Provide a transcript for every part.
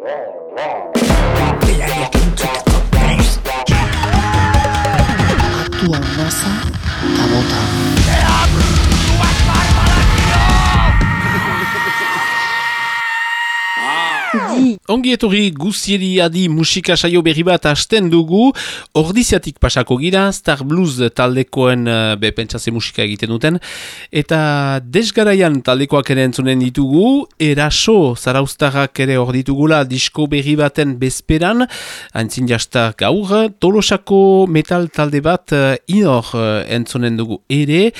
roar, roar. Ongi etorri guzieri adi musika saio berri bat hasten dugu, ordiziatik pasako gira, Star Blues taldekoen uh, be pentsatze musika egiten duten, eta desgaraian taldekoak ere entzunen ditugu, eraso zaraustarrak ere hor ditugula disko berri baten bezperan, antzin jasta gaur, tolosako metal talde bat uh, inor uh, entzunen dugu ere,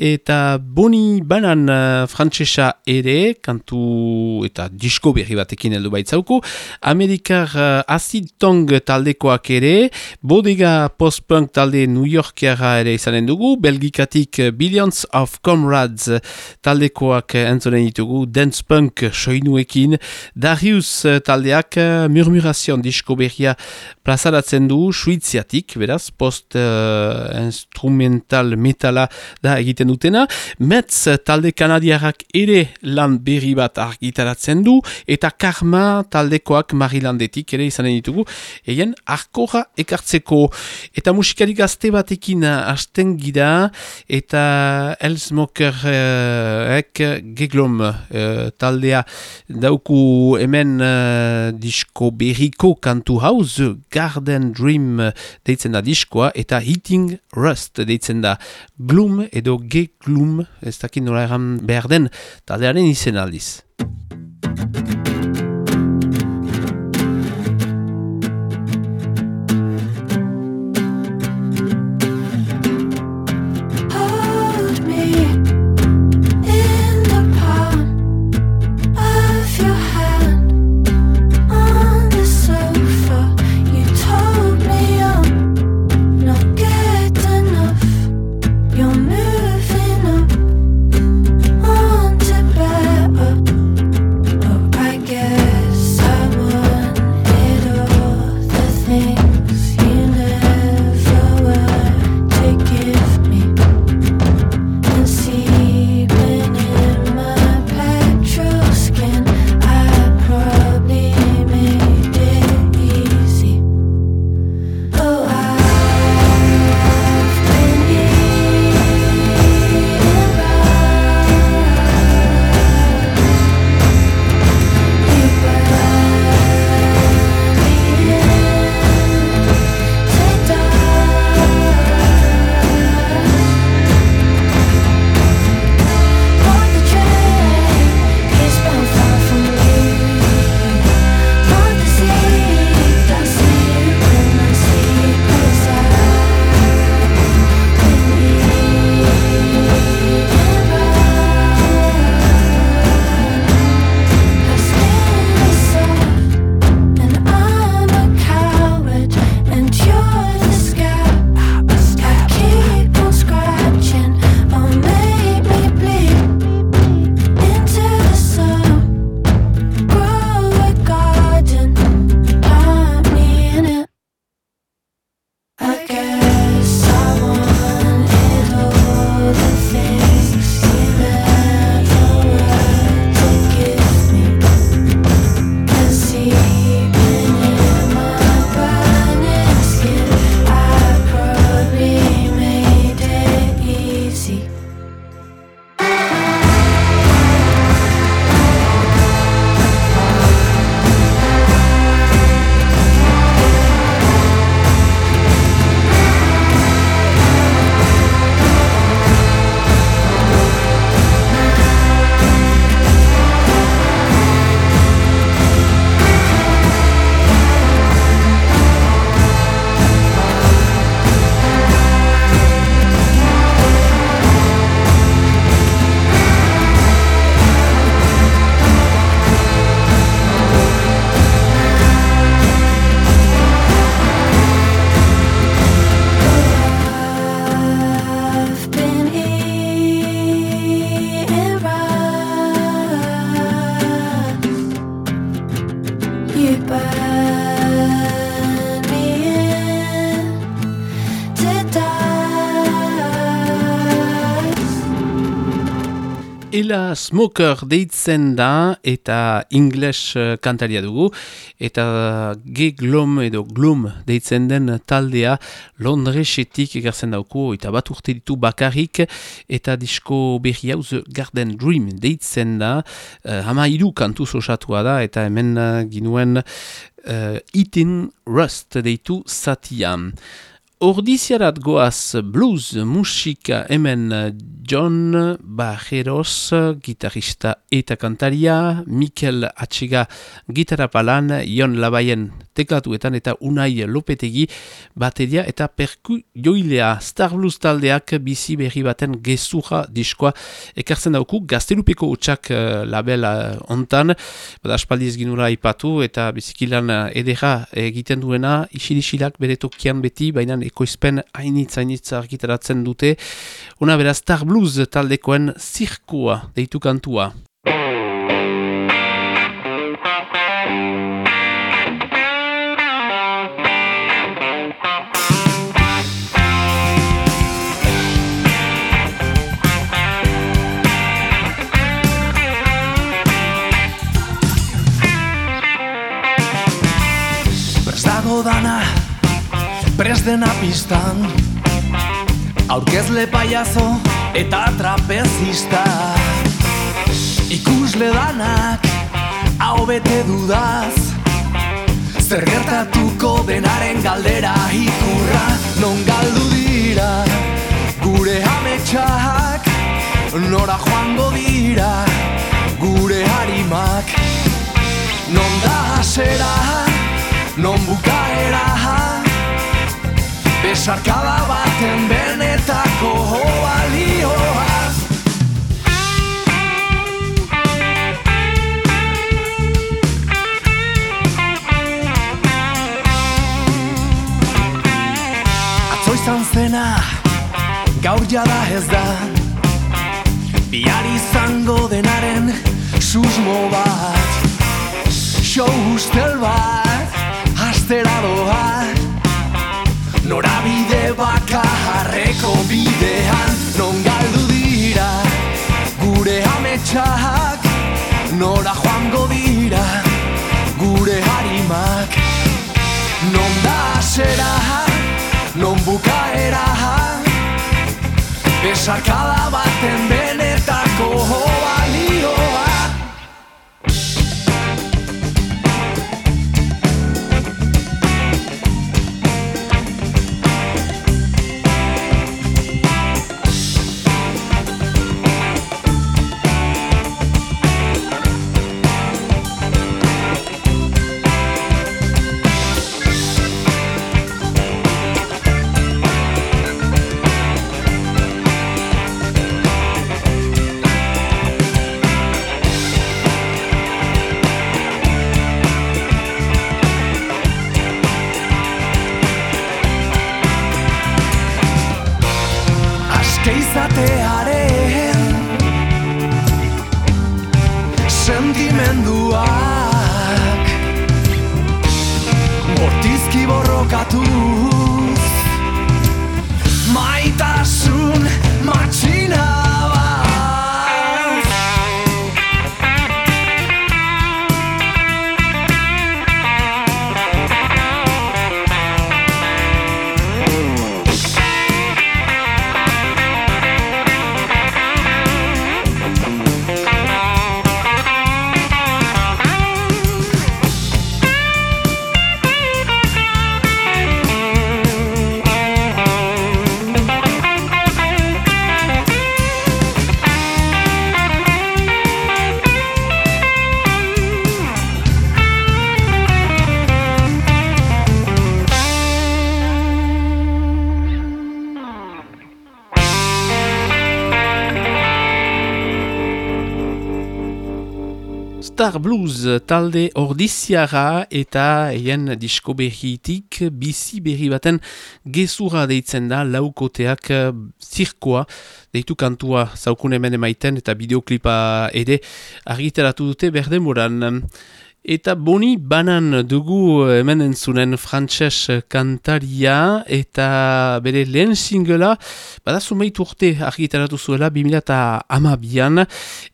eta boni banan frantsesa ere, kantu eta disko berri batekin heldu baitzauku, Amerikar uh, acid tong taldekoak ere, bodega post-punk talde New Yorkera ere izanen dugu, belgikatik uh, Billions of Comrades taldekoak entzonen ditugu, dance punk soinuekin, Darius uh, taldeak uh, murmurazion disko berria plazaratzen du, suiziatik, beraz, post-instrumental metala da egiten dutena, Metz talde kanadiarrak ere lan berri bat argitaratzen du, eta Karma taldekoak Marilandetik ere izanen ditugu, eien arkora ekartzeko. Eta musikari gazte batekin hasten gira, eta Elsmokerek uh, geglom uh, taldea dauku hemen uh, disko berriko kantu hau, The Garden Dream deitzen da diskoa, eta Hitting Rust deitzen da Gloom edo Geglum, ez dakit nola eran behar den, taldearen izen aldiz. Smoker deitzen da eta English eh, kantaria dugu. Eta G Glom edo Glom deitzen den taldea Londresetik egartzen dauku eta bat urte ditu bakarrik. Eta disko berri hau The Garden Dream deitzen da. Uh, hama iru kantu osatua da eta hemen ginuen uh, Eating Rust deitu zatian. Ordiziarat goaz blues musika hemen John Bajeros, gitarista eta kantaria, Mikel Atxiga gitarra palan, Ion Labaien teklatuetan eta Unai Lopetegi bateria eta perku joilea. Star Blues taldeak bizi berri baten gezurra diskoa ekartzen dauku gaztelupeko utxak uh, label uh, ontan, bada aspaldiz ginura ipatu eta bizikilan uh, edera egiten duena isilisilak bere tokian beti, baina ekoizpen hainitz hainitz argitaratzen dute. Una beraz Star Blues taldekoen zirkua deitu kantua. Prest dena pistan Aurkezle paiazo eta trapezista. Ikusle danak, hau bete dudaz. Zer gertatuko denaren galdera ikurra Non galdu dira, gure ametsak? Nora joango dira, gure harimak? Non da hasera, non bukaera Besarkada baten benetako balioa Atzo izan zena, gaur jada ez da. Bihar izango denaren susmo bat Show ustel bat, astera doa Norabide bakarreko bidean. Non galdu dira gure ametsak Nora joango dira gure harimak. Non da asera, non bukaera Besarkada baten benetako Star Blues talde ordiziara eta eien disko berritik bizi berri baten gezurra deitzen da laukoteak eh, zirkoa deitu kantua zaukun hemen emaiten eta bideoklipa ere argitaratu dute berdemoran. Eta boni banan dugu eh, hemen entzunen frantses kantaria eta bere lehen singela bada zumeit urte argitaratu zuela 2000 amabian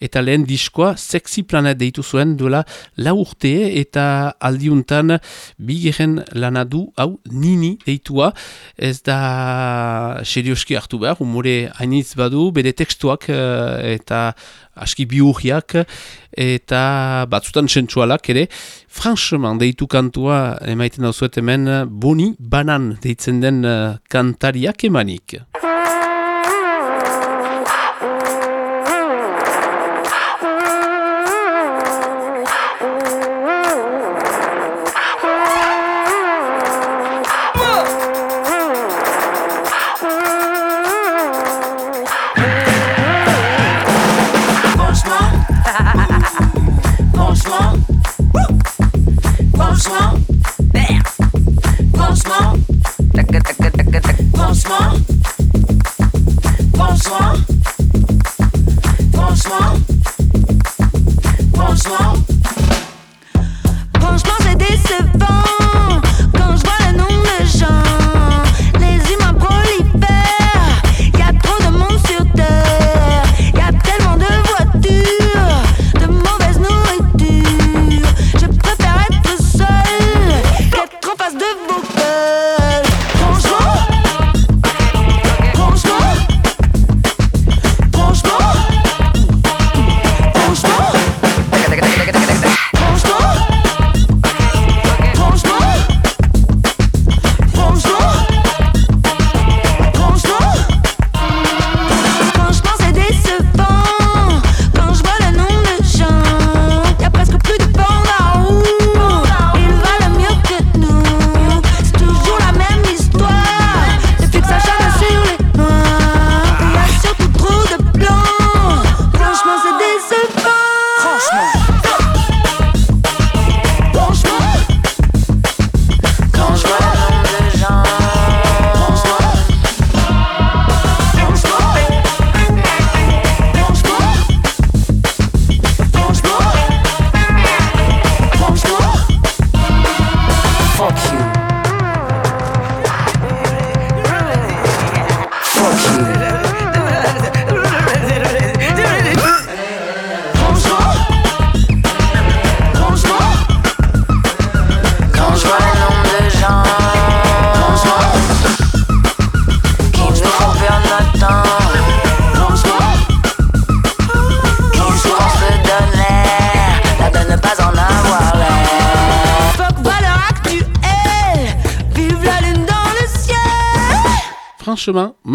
eta lehen diskoa Sexy Planet deitu zuen duela lau urte eta aldiuntan bigeren lana du hau nini deitua. Ez da serioski hartu behar, humore hainitz badu, bere tekstuak eh, eta aski biurriak eta batzutan sentsualak ere. Franchement deitu kantua emaiten dauzuet hemen boni banan deitzen den eh, kantariak emanik. Franchement, franchement, franchement, franchement. Franchement, c'est décevant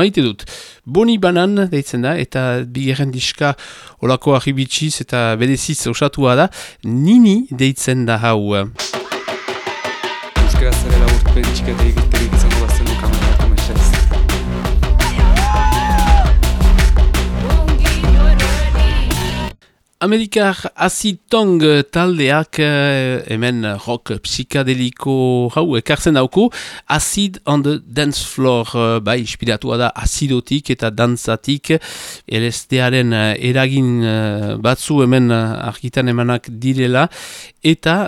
maite dut. Boni banan deitzen da, eta bigarren diska olako arribitsiz eta bereziz osatua da, nini deitzen da hau. Euskara zarela urtpen Amerikar Azitong taldeak eh, hemen rock psikadeliko hau ekartzen dauko Acid on the Dance Floor eh, bai inspiratua da azidotik eta dantzatik. LSD-aren eh, eragin batzu hemen argitan emanak direla. Eta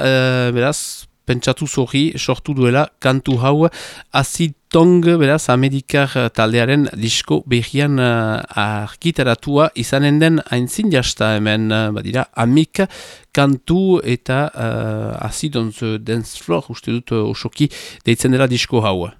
beraz pentsatu zorri sortu duela kantu hau Acid Tong, beraz, Amerikar eh, taldearen disko behian uh, argitaratua izanen den aintzin jasta hemen, uh, badira, amik kantu eta uh, Acid on the Dance Floor, uste dut uh, osoki deitzen dela disko hau.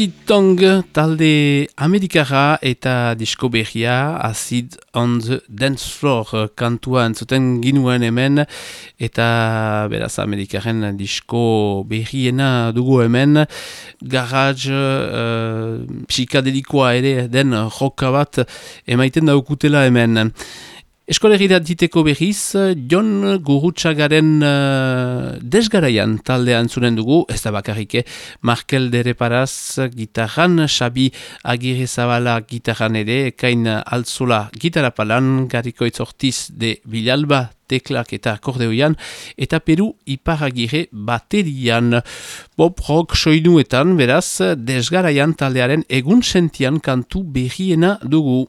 Acid talde amerikara eta disko berria Acid on the Dance Floor kantua entzuten ginuen hemen eta beraz amerikaren disko berriena dugu hemen. Garage uh, psikadelikoa ere den roka bat emaiten daukutela hemen Eskolegira diteko berriz, Jon Gurutsagaren uh, desgaraian taldean zuren dugu, ez da bakarrike, Markel Dereparaz gitarran, Xabi Agirre Zabala gitarran ere, Kain Altzula gitarapalan, Gariko Itzortiz de Bilalba, teklak eta akordeoian, eta Peru Iparagire baterian. Bob Rock soinuetan, beraz, desgaraian taldearen egun sentian kantu berriena dugu.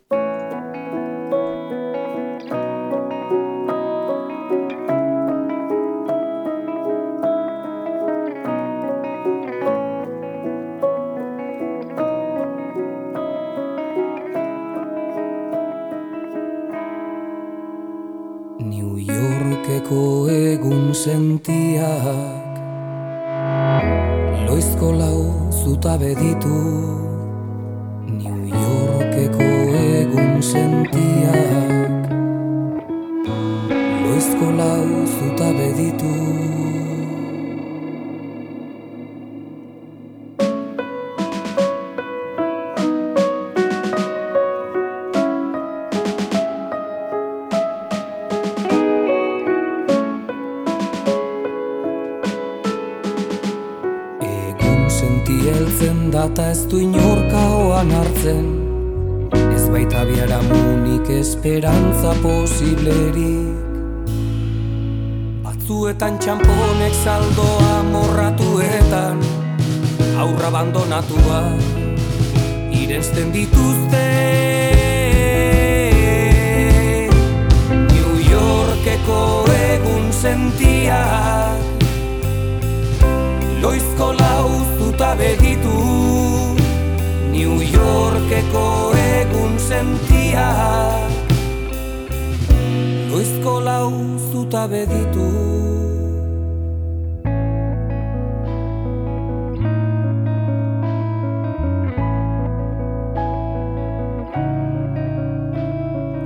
Egun sentiak. Loizko lau zutabe ditu New Yorkeko egun sentiak. Loizko lau zutabe ditu esperantza posiblerik. Batzuetan txamponek saldoa morratuetan Aurra abandonatua Irenzten dituzte. New Yorkeko egun sentiak Loizko lau zutabe ditu New Yorkeko egun sentia zutabe ditu.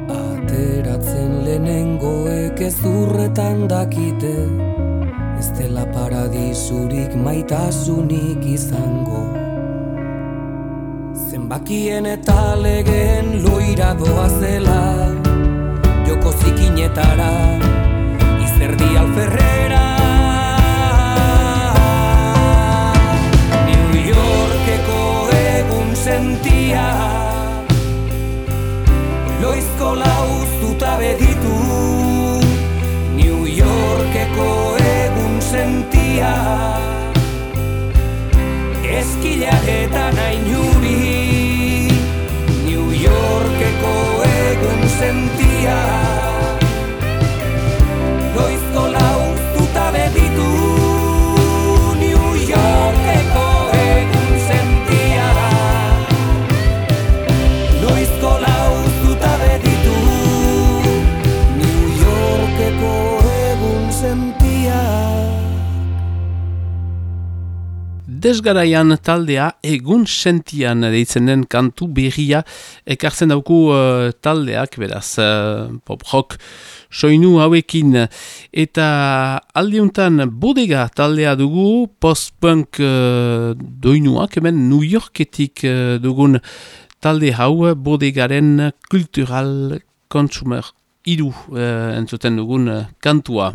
Ateratzen lehenengoek ez urretan dakite. Ez dela paradisurik maitasunik izango. Zenbakien eta legeen loira doa zela. Joko zikinetara Izerdi alferrera. New Yorkeko egun sentia. Loizko lau zutabe ditu New Yorkeko egun sentia. Eskilaretan ainuri New Yorkeko egun sentia Desgaraian taldea egun sentian deitzen den kantu berria ekartzen dauku uh, taldeak, beraz, uh, pop rock soinu hauekin. Eta aldiuntan bodega taldea dugu, post-punk uh, doinuak, hemen New Yorketik uh, dugun talde hau bodegaren kultural consumer iru uh, entzuten dugun uh, kantua.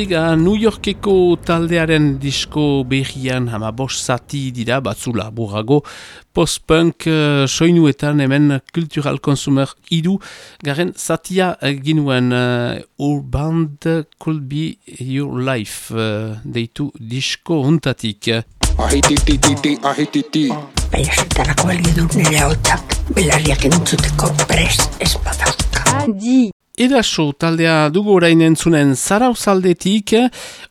Bodega New Yorkeko taldearen disko berrian hama bost zati dira batzula burrago post-punk uh, soinuetan hemen Cultural Consumer idu garen zatia uh, ginuen uh, Urban Could Be Your Life uh, deitu disko huntatik. Ahititititi, ahititi. Baina zertarako balio du nire hautak belarriak entzuteko prest ez badauka. Eraso taldea dugu orain entzunen zarauzaldetik,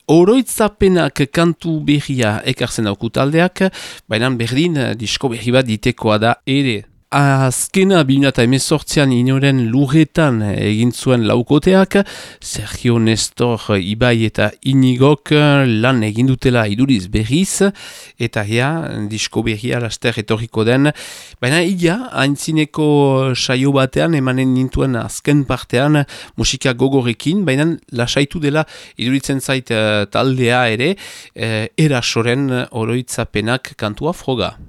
oroitzapenak kantu berria ekartzen dauku taldeak, baina berdin disko berri bat ditekoa da ere. Azkena bina eta emezortzian inoren lurretan egin zuen laukoteak, Sergio Nestor Ibai eta Inigok lan egin dutela iduriz berriz, eta ea, disko berria laster etorriko den, baina ia, haintzineko saio batean, emanen nintuen azken partean musika gogorekin, baina lasaitu dela iduritzen zait eh, taldea ere, eh, erasoren oroitzapenak kantua froga.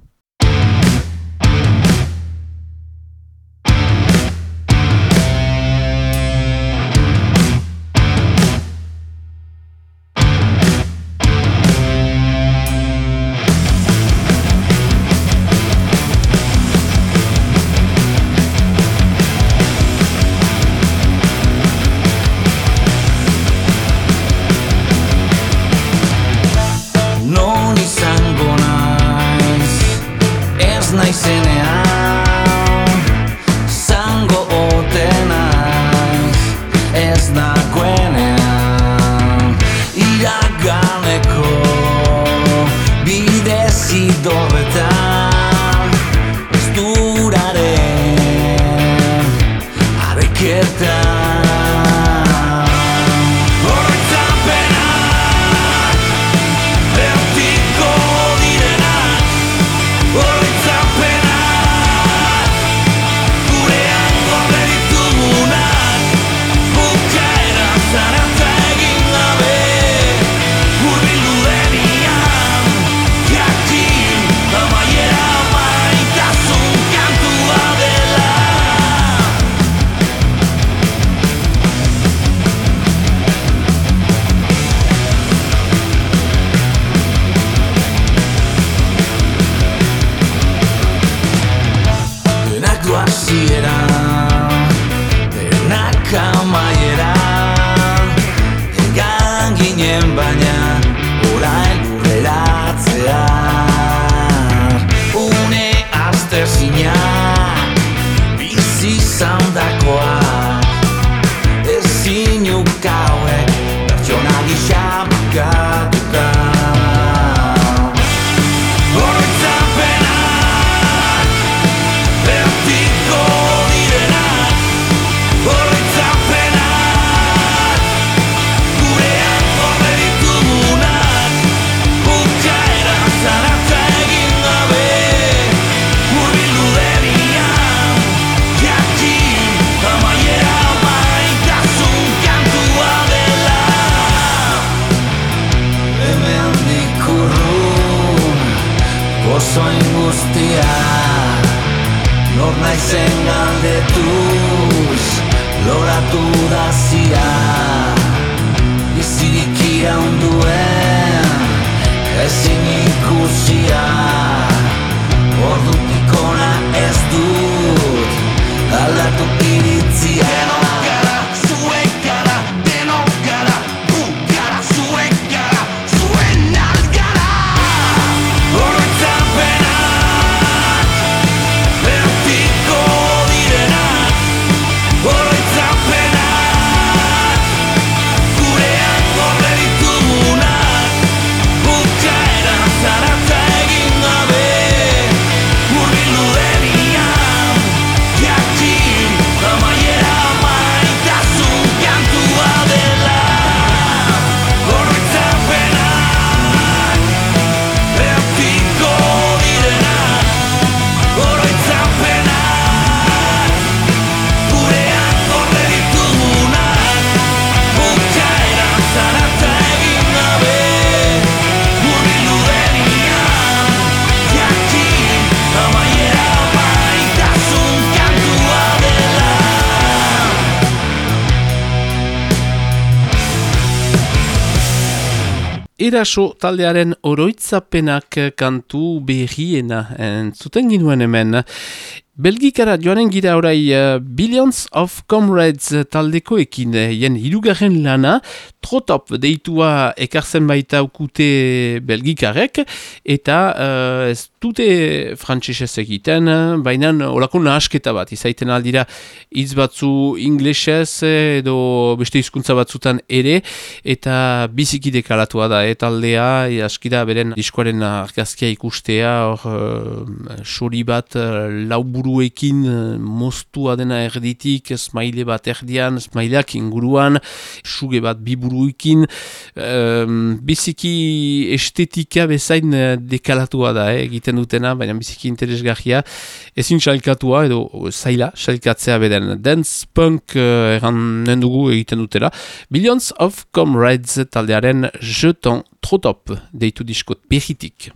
Eraso taldearen oroitzapenak kantu berriena entzuten ginuen hemen. Belgikara joanen gira orai uh, Billions of Comrades taldekoekin uh, jen hirugarren lana, trotop deitua ekartzen baita ukute belgikarek, eta uh, ez dute frantzesez egiten, baina olako nahasketa bat, izaiten aldira hitz batzu inglesez edo beste hizkuntza batzutan ere, eta biziki dekalatua da, eta aldea, askida beren diskoaren argazkia ikustea, hor, uh, sori bat, uh, lauburuekin uh, moztua dena erditik, smaile bat erdian, smaileak inguruan, suge bat biburuekin, um, biziki estetika bezain uh, dekalatua da, eh, dutena, baina biziki interesgarria, ezin salkatua edo zaila salkatzea beden. Dance punk uh, erran dugu egiten dutela. Billions of Comrades taldearen jeton trotop deitu diskot behitik.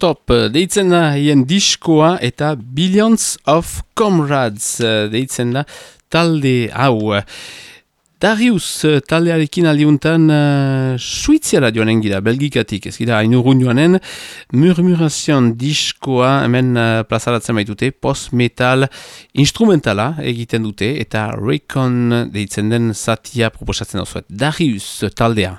Trotop deitzen da hien diskoa eta Billions of Comrades deitzen da talde hau. Darius eh, taldearekin aldiuntan uh, Suiziara joanen gira, Belgikatik, ez gira hainurun joanen, murmurazion diskoa hemen uh, plazaratzen baitute, post-metal instrumentala egiten dute, eta Raycon deitzen den zatia proposatzen dauzuet. Darius taldea.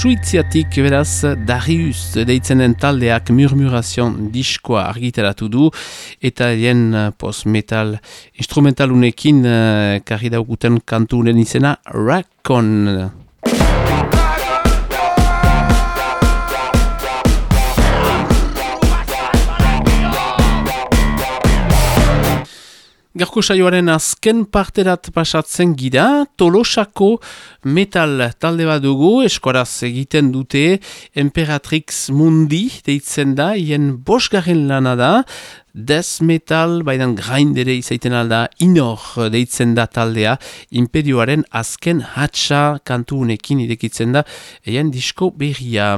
Suitziatik beraz Darius deitzenen taldeak murmurazion diskoa argitaratu du eta hien post-metal instrumentalunekin uh, karri dauguten kantu unen izena Rakon. Garko saioaren azken parterat pasatzen gira, Tolosako metal talde bat dugu, eskoraz egiten dute, Emperatrix Mundi deitzen da, hien bosgarren lana da, Death Metal, baidan graindere izaiten alda, inor deitzen da taldea, imperioaren azken hatxa kantu unekin irekitzen da, hien disko berria.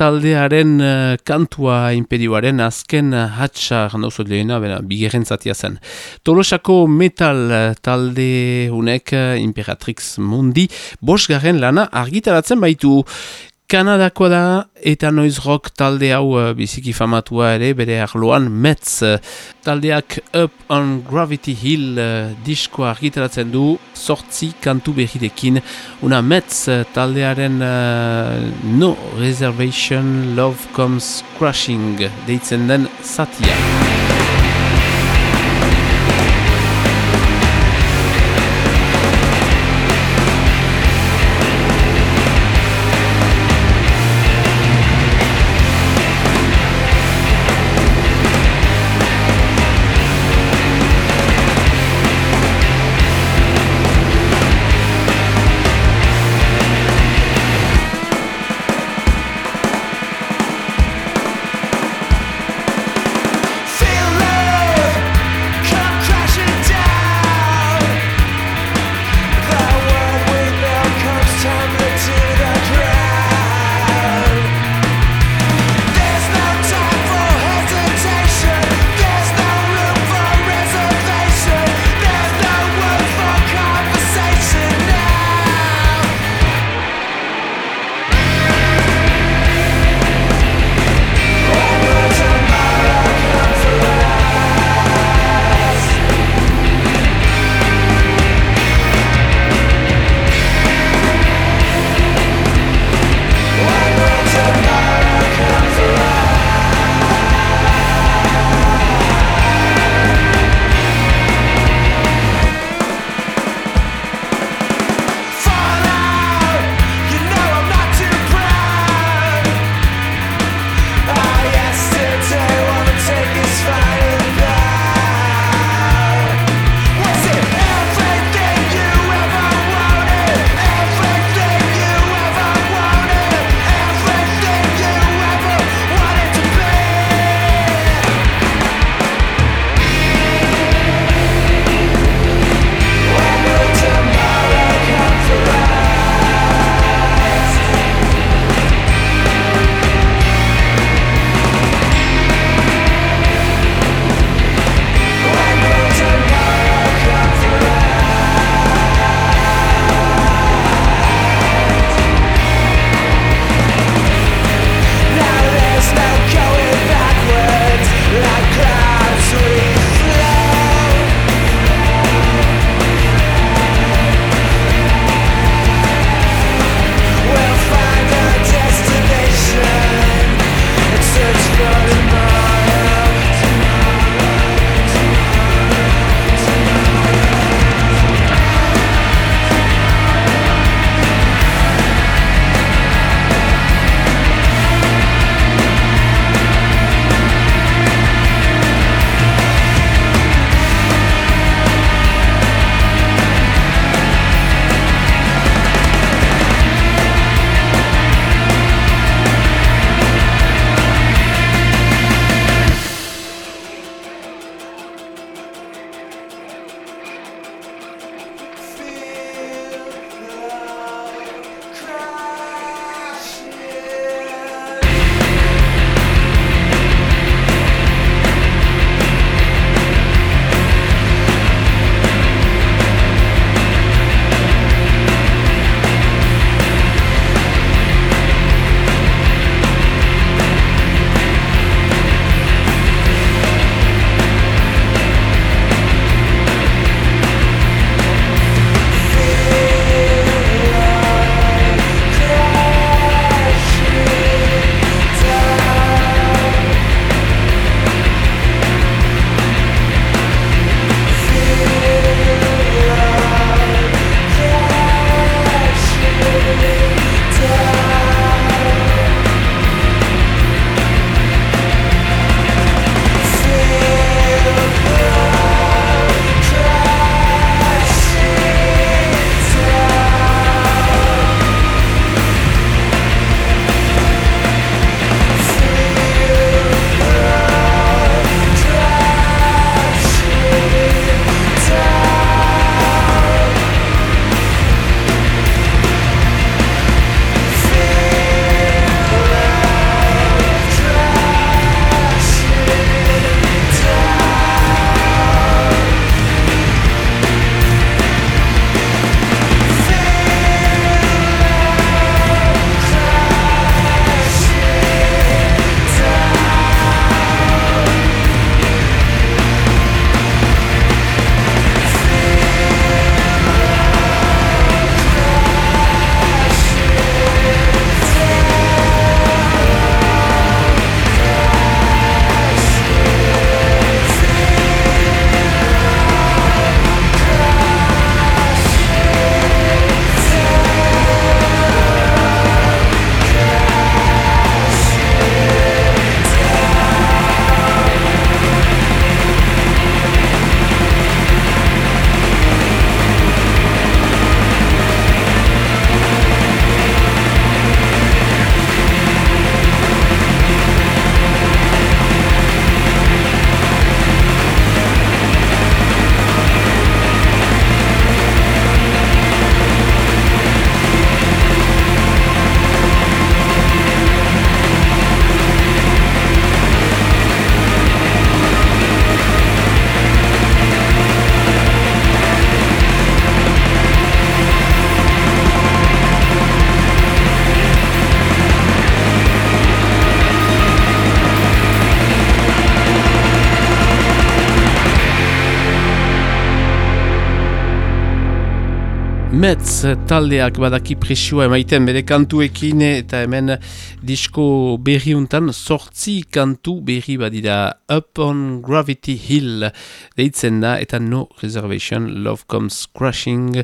Taldearen uh, kantua imperioaren azken uh, hatxar nauzot lehena, bera, bigerren zatia zen. Tolosako metal uh, talde unek Imperatrix Mundi bosgarren lana argitaratzen baitu. Kanadakoa da eta noiz rock talde hau uh, biziki famatua ere bere arloan Metz uh, taldeak Up on Gravity Hill uh, diskoa argitaratzen du sortzi kantu berrirekin una Metz taldearen No Reservation Love Comes Crashing deitzen den satia. Metz taldeak badaki presioa emaiten bere kantuekin eta hemen disko berri untan sortzi kantu berri badira. Up on Gravity Hill deitzen da eta No Reservation Love Comes Crashing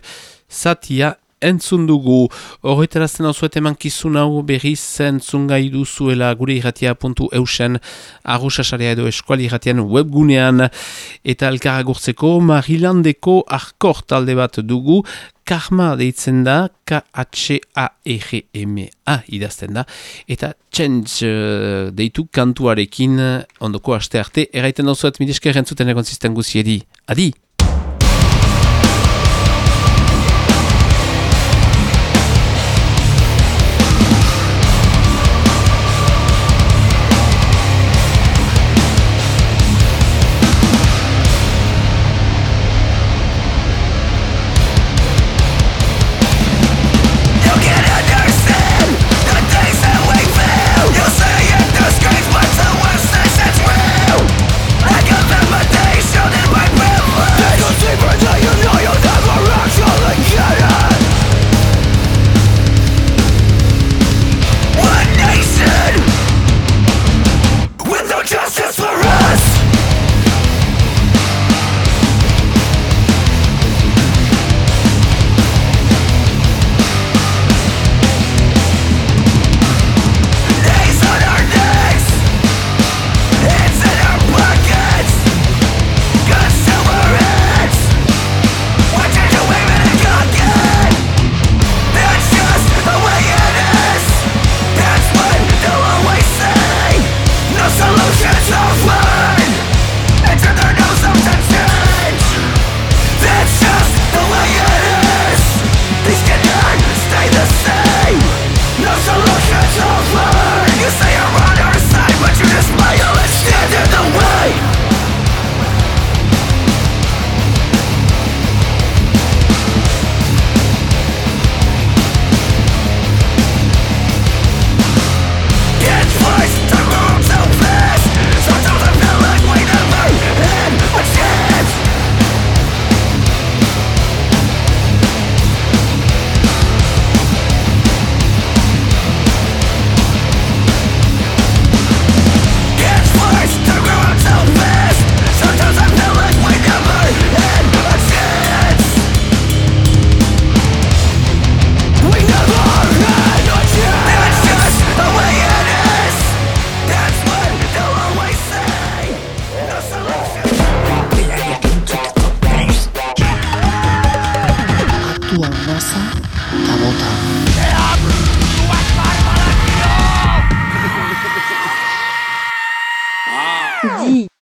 satia entzun dugu. Horretarazten hau zuet eman kizun hau berriz entzun gai duzuela gure irratia puntu eusen arrosasarea edo eskuali irratian webgunean. Eta elkarra gurtzeko Marilandeko arkor talde bat dugu. Karma deitzen da, K-H-A-R-M-A idazten da, eta Change uh, deitu kantuarekin ondoko aste arte, erraiten dauzuet midesker entzuten egon zisten guziedi. Adi!